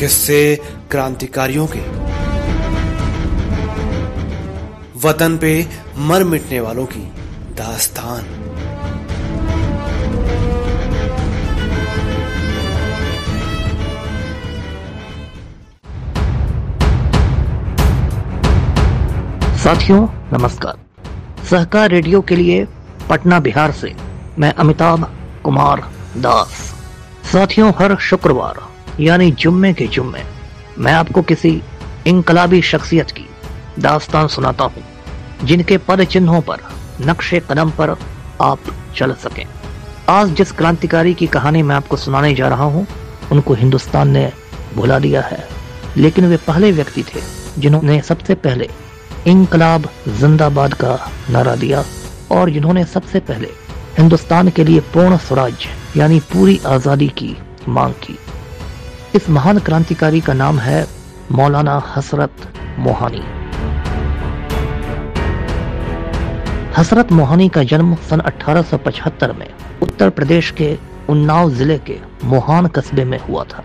किस्से क्रांतिकारियों के। वतन पे मर मिटने वालों की दास्तान। साथियों, नमस्कार। सहकार रेडियो के लिए पटना बिहार से मैं अमिताभ कुमार दास। साथियों, हर शुक्रवार यानी जुम्मे के जुम्मे। मैं आपको किसी इनकलाबी शख्सियत की दास्तान सुनाता हूँ, जिनके पद चिन्हों पर, नक्शे कदम पर आप चल सकें। आज जिस क्रांतिकारी की कहानी मैं आपको सुनाने जा रहा हूँ, उनको हिंदुस्तान ने भुला दिया है। लेकिन वे पहले व्यक्ति थे, जिन्होंने सबसे पहले इनकलाब जिंदाबाद का नारा दिया और जिन्होंने सबसे पहले हिंदुस्तान के लिए पूर्ण स्वराज यानी पूरी आज़ादी की मांग की। इस महान क्रांतिकारी का नाम है मौलाना हसरत मोहानी। हसरत मोहानी का जन्म सन 1875 में उत्तर प्रदेश के उन्नाव ज़िले के मोहान कस्बे में हुआ था।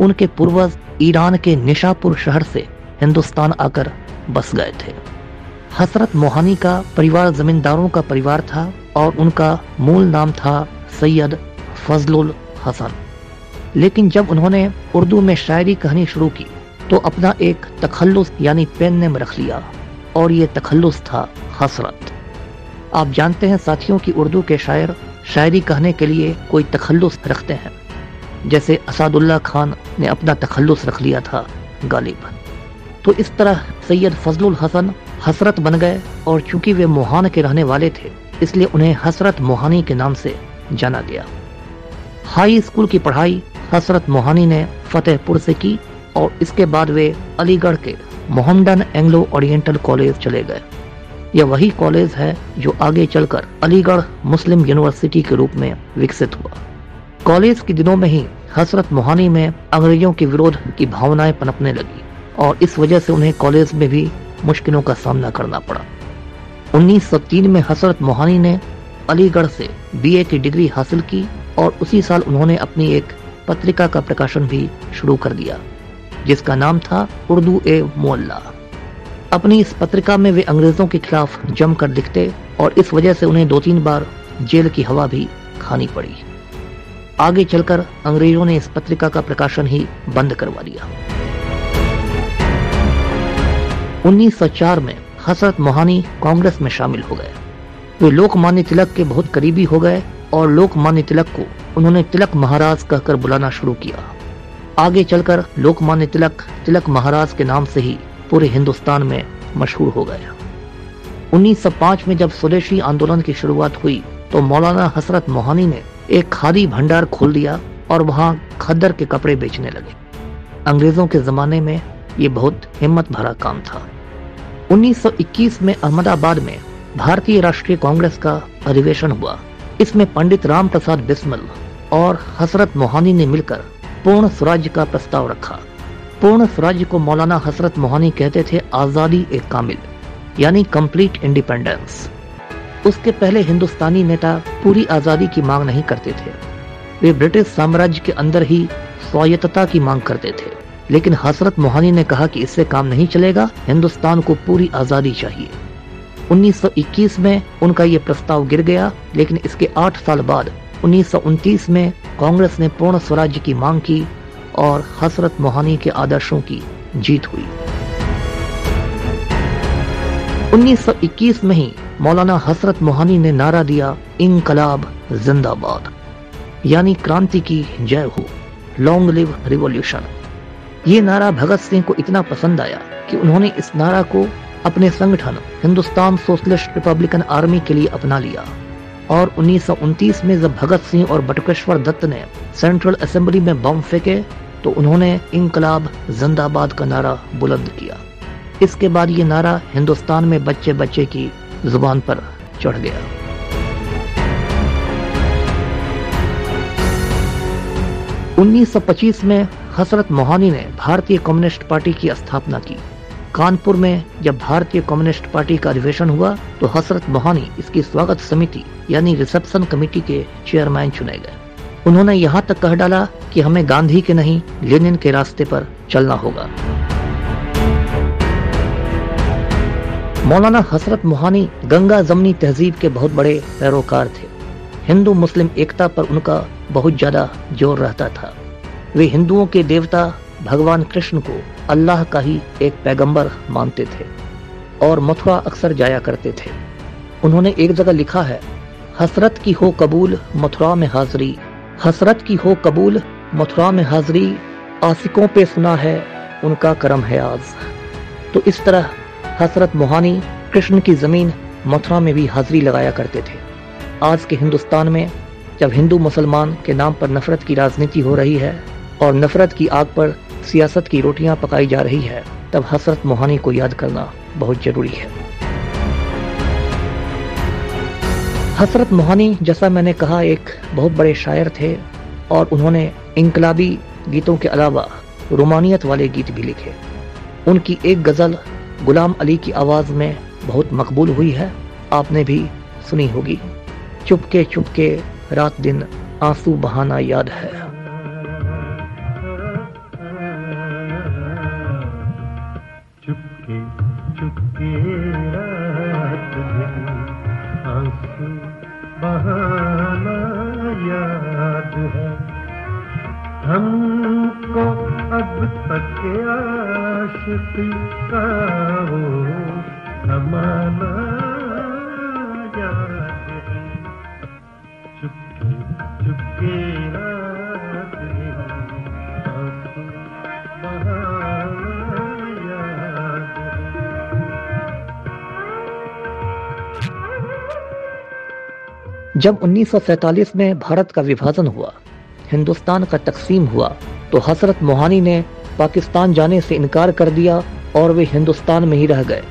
उनके पूर्वज ईरान के निशापुर शहर से हिंदुस्तान आकर बस गए थे। हसरत मोहानी का परिवार जमींदारों का परिवार था और उनका मूल नाम था सैयद फजलुल हसन। लेकिन जब उन्होंने उर्दू में शायरी कहनी शुरू की तो अपना एक तखल्लुस, यानी पेन नेम रख लिया, और ये तखल्लुस था हसरत। आप जानते हैं साथियों की उर्दू के शायर शायरी कहने के लिए कोई तखल्लुस रखते हैं। जैसे असादुल्ला खान ने अपना तखल्लुस रख लिया था गालिब। तो इस तरह सैयद फजलुल हसन हसरत बन गए, और चूँकि वे मोहान के रहने वाले थे, इसलिए उन्हें हसरत मोहानी के नाम से जाना गया। हाई स्कूल की पढ़ाई हसरत मोहानी ने फतेहपुर से की और इसके बाद वे अलीगढ़ के मोहम्मडन एंग्लो ओरिएंटल कॉलेज चले गए। यह वही कॉलेज है जो आगे चलकर अलीगढ़ मुस्लिम यूनिवर्सिटी के रूप में विकसित हुआ। कॉलेज के दिनों में ही हसरत मोहानी में अंग्रेज़ों के विरोध की भावनाएँ पनपने लगी और इस वजह से उन्हें कॉलेज में भी मुश्किलों का सामना करना पड़ा। 1903 में हसरत मोहानी ने अलीगढ़ से बीए की डिग्री हासिल की और उसी साल उन्होंने अपनी एक पत्रिका का प्रकाशन भी शुरू कर दिया, जिसका नाम था उर्दू ए मोल्ला अपनी इस पत्रिका में वे अंग्रेज़ों के खिलाफ जमकर लिखते और इस वजह से उन्हें दो तीन बार जेल की हवा भी खानी पड़ी। आगे चलकर अंग्रेज़ों ने इस पत्रिका का प्रकाशन ही बंद करवा दिया। 1904 में हसरत मोहानी कांग्रेस में शामिल हो गए। वे लोकमान्य तिलक के बहुत करीबी हो गए और लोकमान्य तिलक को उन्होंने तिलक महाराज कहकर बुलाना शुरू किया। आगे चलकर लोकमान्य तिलक तिलक महाराज के नाम से ही पूरे हिंदुस्तान में मशहूर हो गया। 1905 में जब स्वदेशी आंदोलन की शुरुआत हुई तो मौलाना हसरत मोहानी ने एक खादी भंडार खोल दिया और वहाँ खद्दर के कपड़े बेचने लगे। अंग्रेज़ों के जमाने में ये बहुत हिम्मत भरा काम था। 1921 में अहमदाबाद में भारतीय राष्ट्रीय कांग्रेस का अधिवेशन हुआ। इसमें पंडित राम प्रसाद बिस्मल और हसरत मोहानी ने मिलकर पूर्ण स्वराज्य का प्रस्ताव रखा। पूर्ण स्वराज्य को मौलाना हसरत मोहानी कहते थे आज़ादी एक कामिल, यानी कंप्लीट इंडिपेंडेंस उसके पहले हिंदुस्तानी नेता पूरी आज़ादी की मांग नहीं करते थे। वे ब्रिटिश साम्राज्य के अंदर ही स्वायत्तता की मांग करते थे। लेकिन हसरत मोहानी ने कहा कि इससे काम नहीं चलेगा, हिंदुस्तान को पूरी आज़ादी चाहिए। 1921 में उनका ये प्रस्ताव गिर गया, लेकिन इसके आठ साल बाद उन्नीस सौ उनतीस में कांग्रेस ने पूर्ण स्वराज्य की मांग की और हसरत मोहानी के आदर्शों की जीत हुई। 1921 में ही मौलाना हसरत मोहानी ने नारा दिया, इनकलाब जिंदाबाद। यानी क्रांति की जय हो लॉन्ग लिव रिवॉल्यूशन ये नारा भगत सिंह को इतना पसंद आया कि उन्होंने इस नारा को अपने संगठन, हिंदुस्तान सोशलिस्ट रिपब्लिकन आर्मी के लिए अपना लिया। और उन्नीस सौ उनतीस में जब भगत सिंह और बटुकेश्वर दत्त ने सेंट्रल असेंबली में बम फेंके तो उन्होंने इनकलाब जिंदाबाद का नारा बुलंद किया। इसके बाद ये नारा हिंदुस्तान में बच्चे बच्चे की ज़ुबान पर चढ़ गया। उन्नीस सौ पच्चीस में हसरत मोहानी ने भारतीय कम्युनिस्ट पार्टी की स्थापना की। कानपुर में जब भारतीय कम्युनिस्ट पार्टी का अधिवेशन हुआ तो हसरत मोहानी इसकी स्वागत समिति, यानी रिसेप्शन कमेटी के चेयरमैन चुने गए। उन्होंने यहाँ तक कह डाला कि हमें गांधी के नहीं, लेनिन के रास्ते पर चलना होगा। मौलाना हसरत मोहानी गंगा जमनी तहजीब के बहुत बड़े पैरोकार थे। हिंदू मुस्लिम एकता पर उनका बहुत ज़्यादा ज़ोर रहता था। वे हिंदुओं के देवता भगवान कृष्ण को अल्लाह का ही एक पैगंबर मानते थे और मथुरा अक्सर जाया करते थे। उन्होंने एक जगह लिखा है, हसरत की हो कबूल मथुरा में हाजिरी, हसरत की हो कबूल मथुरा में हाजिरी, आसिकों पे सुना है उनका करम है आज। तो इस तरह हसरत मोहानी कृष्ण की ज़मीन मथुरा में भी हाजिरी लगाया करते थे। आज के हिंदुस्तान में जब हिंदू मुसलमान के नाम पर नफरत की राजनीति हो रही है और नफरत की आग पर सियासत की रोटियाँ पकाई जा रही है, तब हसरत मोहानी को याद करना बहुत ज़रूरी है। हसरत मोहानी, जैसा मैंने कहा, एक बहुत बड़े शायर थे और उन्होंने इनकलाबी गीतों के अलावा रोमानियत वाले गीत भी लिखे। उनकी एक गज़ल, गुलाम अली की आवाज़ में बहुत मकबूल हुई है, आपने भी सुनी होगी। चुपके चुपके रात दिन आँसू बहाना याद है। बहाना याद है। हमको अब तक आशिकी का वो जमाना याद है। चुपके चुपके रात जब 1947 में भारत का विभाजन हुआ, हिंदुस्तान का तकसीम हुआ तो हसरत मोहानी ने पाकिस्तान जाने से इनकार कर दिया और वे हिंदुस्तान में ही रह गए।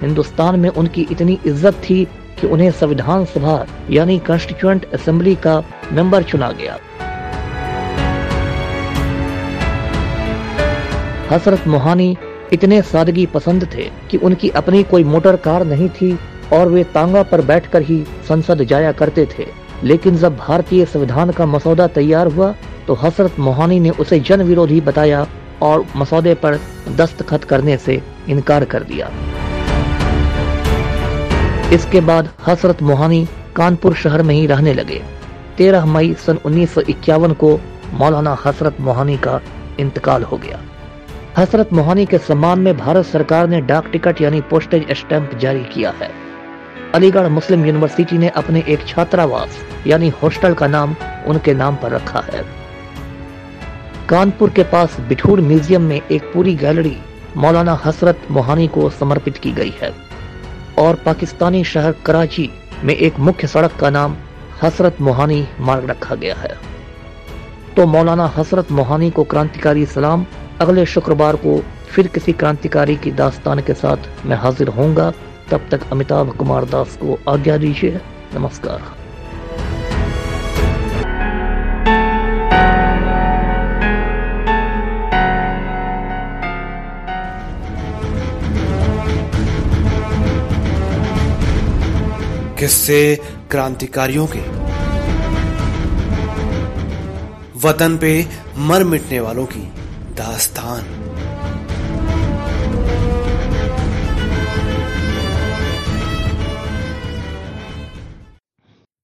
हिंदुस्तान में उनकी इतनी इज़्ज़त थी कि उन्हें संविधान सभा, यानी कॉन्स्टिट्यूएंट असेंबली का मेंबर चुना गया। हसरत मोहानी इतने सादगी पसंद थे कि उनकी अपनी कोई मोटर कार नहीं थी और वे तांगा पर बैठकर ही संसद जाया करते थे। लेकिन जब भारतीय संविधान का मसौदा तैयार हुआ तो हसरत मोहानी ने उसे जन विरोधी बताया और मसौदे पर दस्तखत करने से इनकार कर दिया। इसके बाद हसरत मोहानी कानपुर शहर में ही रहने लगे। 13 मई सन 1951 को मौलाना हसरत मोहानी का इंतकाल हो गया। हसरत मोहानी के सम्मान में भारत सरकार ने डाक टिकट यानी पोस्टेज स्टैंप जारी किया है। अलीगढ़ मुस्लिम यूनिवर्सिटी ने अपने एक छात्रावास, यानी हॉस्टल का नाम उनके नाम पर रखा है। कानपुर के पास बिठूर म्यूज़ियम में एक पूरी गैलरी मौलाना हसरत मोहानी को समर्पित की गई है। और पाकिस्तानी शहर कराची में एक मुख्य सड़क का नाम हसरत मोहानी मार्ग रखा गया है। तो मौलाना हसरत मोहानी को क्रांतिकारी सलाम, अगले शुक्रवार को फिर किसी क्रांतिकारी की दास्तान के साथ मैं हाजिर होऊँगा। तब तक अमिताभ कुमार दास को आज्ञा दीजिए। नमस्कार। किस्से क्रांतिकारियों के। वतन पे मर मिटने वालों की दास्तान।